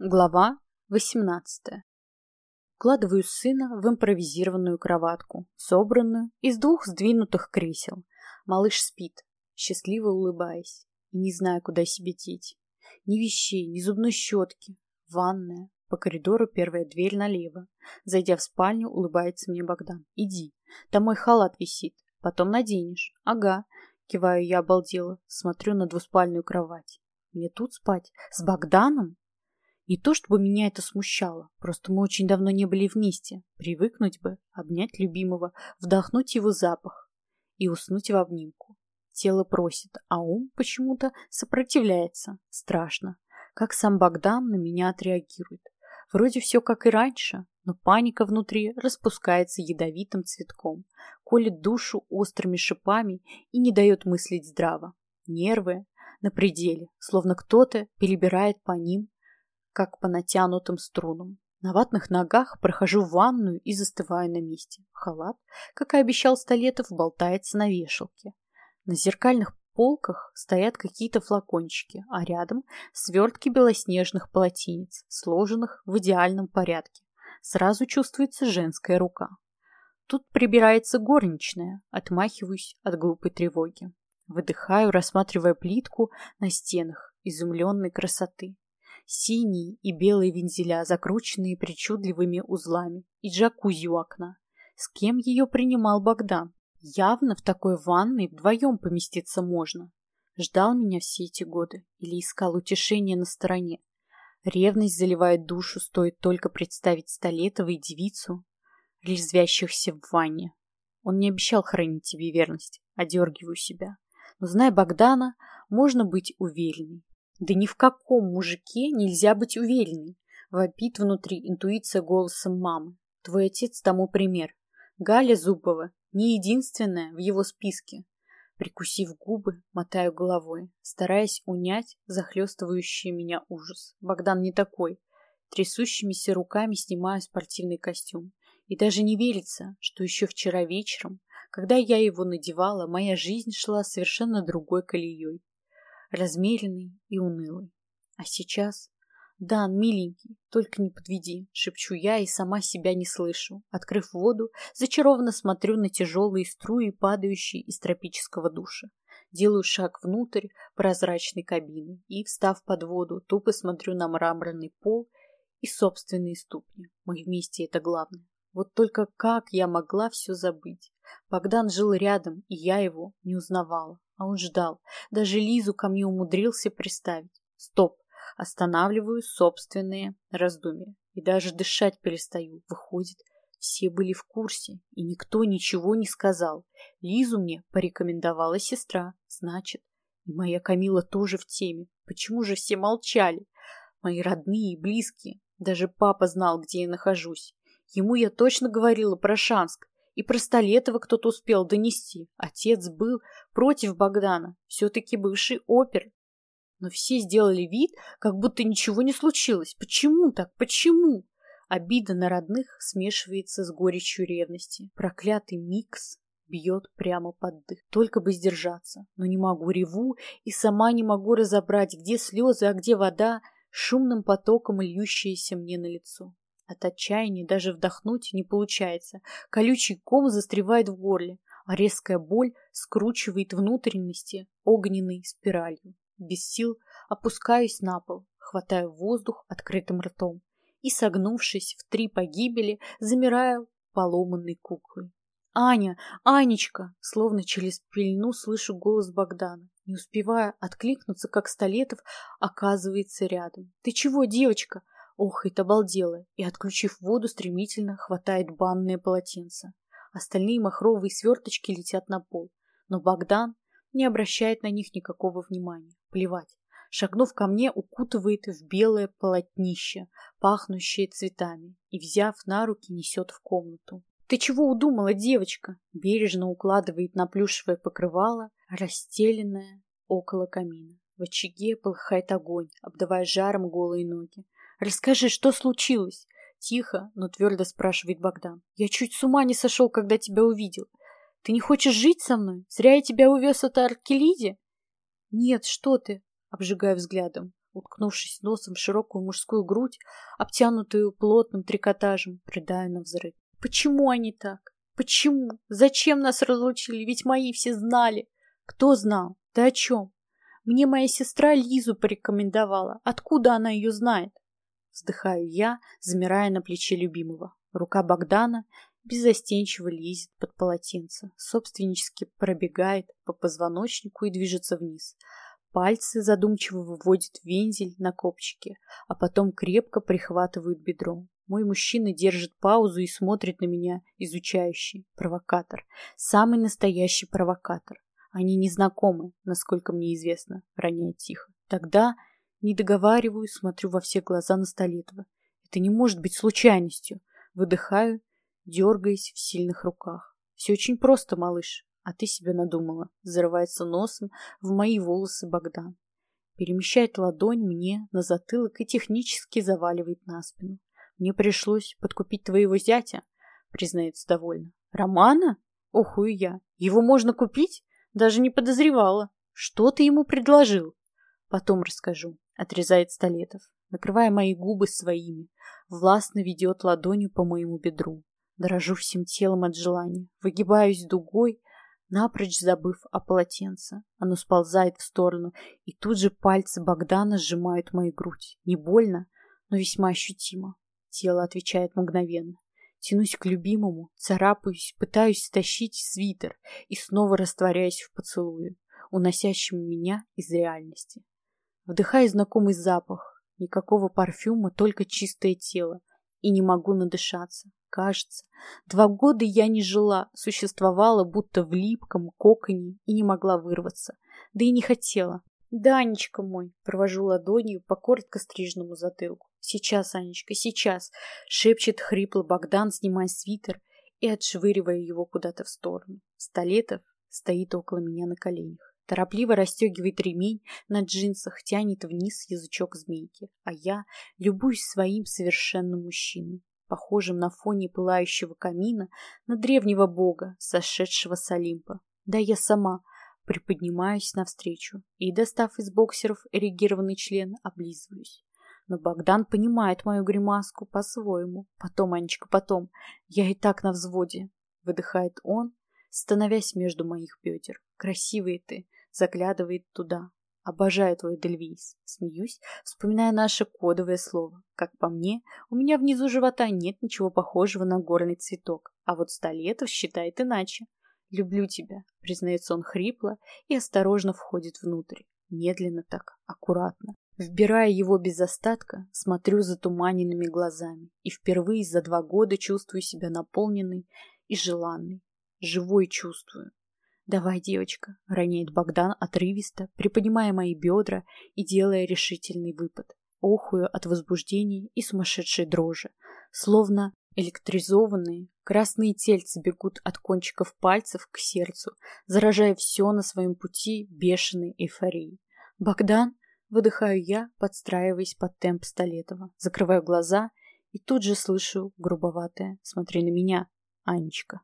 Глава 18. Укладываю сына в импровизированную кроватку, собранную из двух сдвинутых кресел. Малыш спит, счастливо улыбаясь, и не знаю, куда себе деть. Ни вещей, ни зубной щетки. Ванная. По коридору первая дверь налево. Зайдя в спальню, улыбается мне Богдан. Иди, там мой халат висит. Потом наденешь. Ага. Киваю я обалдела, смотрю на двуспальную кровать. Мне тут спать? С Богданом? Не то чтобы меня это смущало, просто мы очень давно не были вместе. Привыкнуть бы, обнять любимого, вдохнуть его запах и уснуть в обнимку. Тело просит, а ум почему-то сопротивляется. Страшно. Как сам Богдан на меня отреагирует. Вроде все как и раньше, но паника внутри распускается ядовитым цветком, колет душу острыми шипами и не дает мыслить здраво. Нервы на пределе, словно кто-то перебирает по ним как по натянутым струнам. На ватных ногах прохожу в ванную и застываю на месте. Халат, как и обещал Столетов, болтается на вешалке. На зеркальных полках стоят какие-то флакончики, а рядом свертки белоснежных полотенец, сложенных в идеальном порядке. Сразу чувствуется женская рука. Тут прибирается горничная, отмахиваюсь от глупой тревоги. Выдыхаю, рассматривая плитку на стенах изумленной красоты синие и белые вензеля, закрученные причудливыми узлами, и джакузи у окна. С кем ее принимал Богдан? Явно в такой ванной вдвоем поместиться можно. Ждал меня все эти годы или искал утешение на стороне. Ревность заливает душу, стоит только представить Столетова и девицу, резвящихся в ванне. Он не обещал хранить тебе верность, одергиваю себя. Но, зная Богдана, можно быть уверенной. Да ни в каком мужике нельзя быть уверенной. Вопит внутри интуиция голосом мамы. Твой отец тому пример. Галя Зубова не единственная в его списке. Прикусив губы, мотаю головой, стараясь унять захлестывающий меня ужас. Богдан не такой. Трясущимися руками снимаю спортивный костюм. И даже не верится, что еще вчера вечером, когда я его надевала, моя жизнь шла совершенно другой колеей размеренный и унылый. А сейчас... «Дан, миленький, только не подведи», — шепчу я и сама себя не слышу. Открыв воду, зачарованно смотрю на тяжелые струи, падающие из тропического душа. Делаю шаг внутрь прозрачной кабины и, встав под воду, тупо смотрю на мраморный пол и собственные ступни. Мы вместе — это главное. Вот только как я могла все забыть? Богдан жил рядом, и я его не узнавала. А он ждал. Даже Лизу ко мне умудрился приставить. Стоп. Останавливаю собственные раздумья. И даже дышать перестаю. Выходит, все были в курсе, и никто ничего не сказал. Лизу мне порекомендовала сестра. Значит, и моя Камила тоже в теме. Почему же все молчали? Мои родные и близкие. Даже папа знал, где я нахожусь. Ему я точно говорила про Шанск. И про Столетова кто-то успел донести. Отец был против Богдана, все-таки бывший опер. Но все сделали вид, как будто ничего не случилось. Почему так? Почему? Обида на родных смешивается с горечью ревности. Проклятый микс бьет прямо под дых. Только бы сдержаться. Но не могу, реву, и сама не могу разобрать, где слезы, а где вода, шумным потоком льющаяся мне на лицо. От отчаяния даже вдохнуть не получается. Колючий ком застревает в горле, а резкая боль скручивает внутренности огненной спиралью. Без сил опускаюсь на пол, хватаю воздух открытым ртом и, согнувшись в три погибели, замираю поломанной куклой. «Аня! Анечка!» Словно через пельну слышу голос Богдана. Не успевая откликнуться, как Столетов оказывается рядом. «Ты чего, девочка?» Охает обалдела и, отключив воду, стремительно хватает банное полотенце. Остальные махровые сверточки летят на пол. Но Богдан не обращает на них никакого внимания. Плевать. Шагнув ко мне, укутывает в белое полотнище, пахнущее цветами, и, взяв на руки, несет в комнату. «Ты чего удумала, девочка?» Бережно укладывает на плюшевое покрывало, расстеленное около камина. В очаге полыхает огонь, обдавая жаром голые ноги. Расскажи, что случилось? Тихо, но твердо спрашивает Богдан. Я чуть с ума не сошел, когда тебя увидел. Ты не хочешь жить со мной? Зря я тебя увез от Аркелиде? Нет, что ты? Обжигая взглядом. уткнувшись носом в широкую мужскую грудь, обтянутую плотным трикотажем, придаю на взрыв. Почему они так? Почему? Зачем нас разлучили? Ведь мои все знали. Кто знал? Да о чем? Мне моя сестра Лизу порекомендовала. Откуда она ее знает? Вздыхаю я, замирая на плече любимого. Рука Богдана беззастенчиво лезет под полотенце, собственнически пробегает по позвоночнику и движется вниз. Пальцы задумчиво выводят вензель на копчике, а потом крепко прихватывают бедро. Мой мужчина держит паузу и смотрит на меня, изучающий. Провокатор. Самый настоящий провокатор. Они не знакомы, насколько мне известно, роняет тихо. Тогда не договариваю, смотрю во все глаза на Столетова. Это не может быть случайностью. Выдыхаю, дергаясь в сильных руках. Все очень просто, малыш. А ты себя надумала. Зарывается носом в мои волосы Богдан. Перемещает ладонь мне на затылок и технически заваливает на спину. Мне пришлось подкупить твоего зятя, признается довольно. Романа? Охую я. Его можно купить? Даже не подозревала. Что ты ему предложил? Потом расскажу, отрезает Столетов, накрывая мои губы своими. Властно ведет ладонью по моему бедру. Дрожу всем телом от желания, выгибаюсь дугой, напрочь забыв о полотенце. Оно сползает в сторону, и тут же пальцы Богдана сжимают мою грудь. Не больно, но весьма ощутимо. Тело отвечает мгновенно. Тянусь к любимому, царапаюсь, пытаюсь стащить свитер и снова растворяюсь в поцелуе, уносящем меня из реальности. Вдыхаю знакомый запах. Никакого парфюма, только чистое тело. И не могу надышаться. Кажется, два года я не жила, существовала будто в липком коконе и не могла вырваться. Да и не хотела. «Данечка мой!» — провожу ладонью по коротко стриженному затылку. «Сейчас, Анечка, сейчас!» — шепчет хрипло Богдан, снимая свитер и отшвыривая его куда-то в сторону. Столетов стоит около меня на коленях. Торопливо расстегивает ремень на джинсах, тянет вниз язычок змейки, а я любуюсь своим совершенным мужчиной похожим на фоне пылающего камина на древнего бога, сошедшего с Олимпа. Да я сама приподнимаюсь навстречу и, достав из боксеров эрегированный член, облизываюсь. Но Богдан понимает мою гримаску по-своему. Потом, Анечка, потом. Я и так на взводе. Выдыхает он, становясь между моих бедер. Красивый ты. Заглядывает туда. Обожаю твой Дельвейс. Смеюсь, вспоминая наше кодовое слово. Как по мне, у меня внизу живота нет ничего похожего на горный цветок. А вот Столетов считает иначе. «Люблю тебя», — признается он хрипло и осторожно входит внутрь. Медленно так, аккуратно. Вбирая его без остатка, смотрю затуманенными глазами и впервые за два года чувствую себя наполненной и желанной. Живой чувствую. «Давай, девочка», — роняет Богдан отрывисто, приподнимая мои бедра и делая решительный выпад. Охую от возбуждения и сумасшедшей дрожи. Словно электризованные, красные тельцы бегут от кончиков пальцев к сердцу, заражая все на своем пути бешеной эйфорией. «Богдан!» — выдыхаю я, подстраиваясь под темп Столетова. Закрываю глаза и тут же слышу грубоватое «Смотри на меня, Анечка».